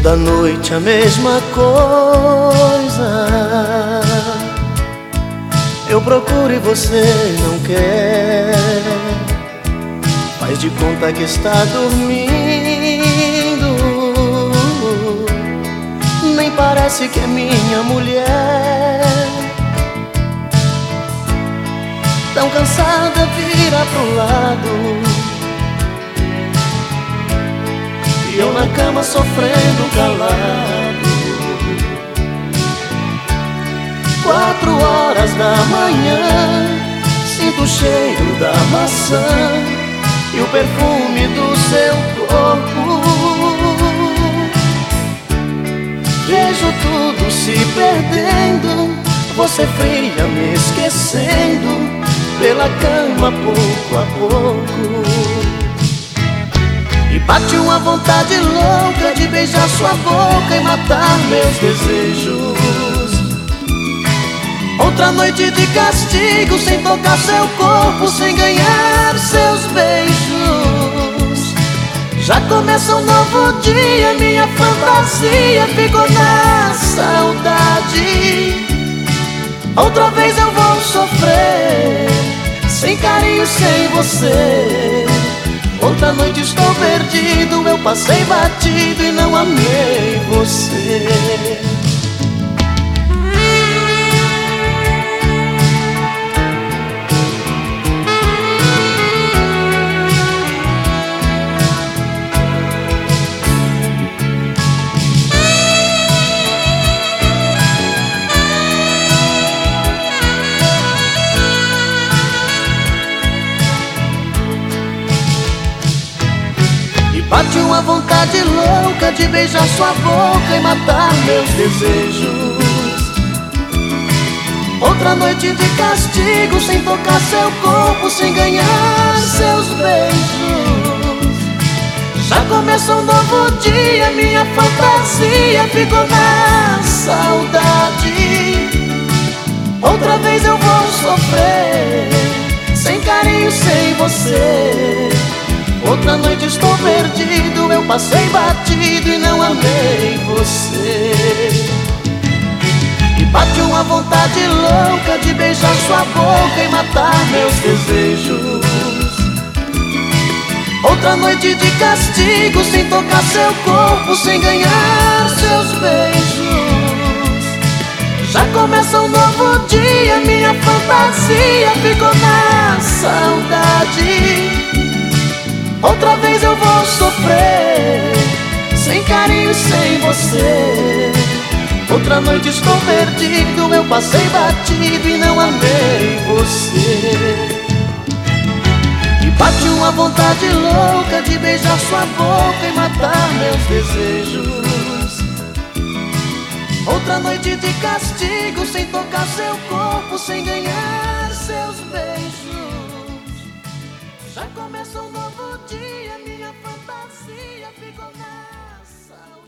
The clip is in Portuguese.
Toda noite a mesma coisa. Eu procuro e você não quer. Faz de conta que está dormindo. Nem parece que é minha mulher. Tão cansada, vira pro lado. Eu na cama sofrendo calado. Quatro horas da manhã, sinto o cheiro da maçã e o perfume do seu corpo. Vejo tudo se perdendo, você fria me esquecendo pela cama pouco a pouco. Bate uma vontade louca de beijar sua boca e matar meus desejos. Outra noite de castigo, sem tocar seu corpo, sem ganhar seus beijos. Já começa um novo dia, minha fantasia ficou na saudade. Outra vez eu vou sofrer, sem carinho, sem você. Outra noite estou perdido, eu passei batido e não amei você. Bate uma vontade louca de beijar sua boca e matar meus desejos. Outra noite de castigo, sem tocar seu corpo, sem ganhar seus beijos. Já começou um novo dia, minha fantasia ficou na saudade. Outra vez eu vou sofrer, sem carinho, sem você. Outra noite estou perdido, eu passei batido e não amei você. E bate uma vontade louca de beijar sua boca e matar meus desejos. Outra noite de castigo, sem tocar seu corpo, sem ganhar seus beijos. Já começa um novo dia, minha fantasia ficou na saudade. Você. Outra noite estou perdido Eu passei batido e não amei você. E bate uma vontade louca De beijar sua boca e matar meus desejos. Outra noite de castigo Sem tocar seu corpo, sem ganhar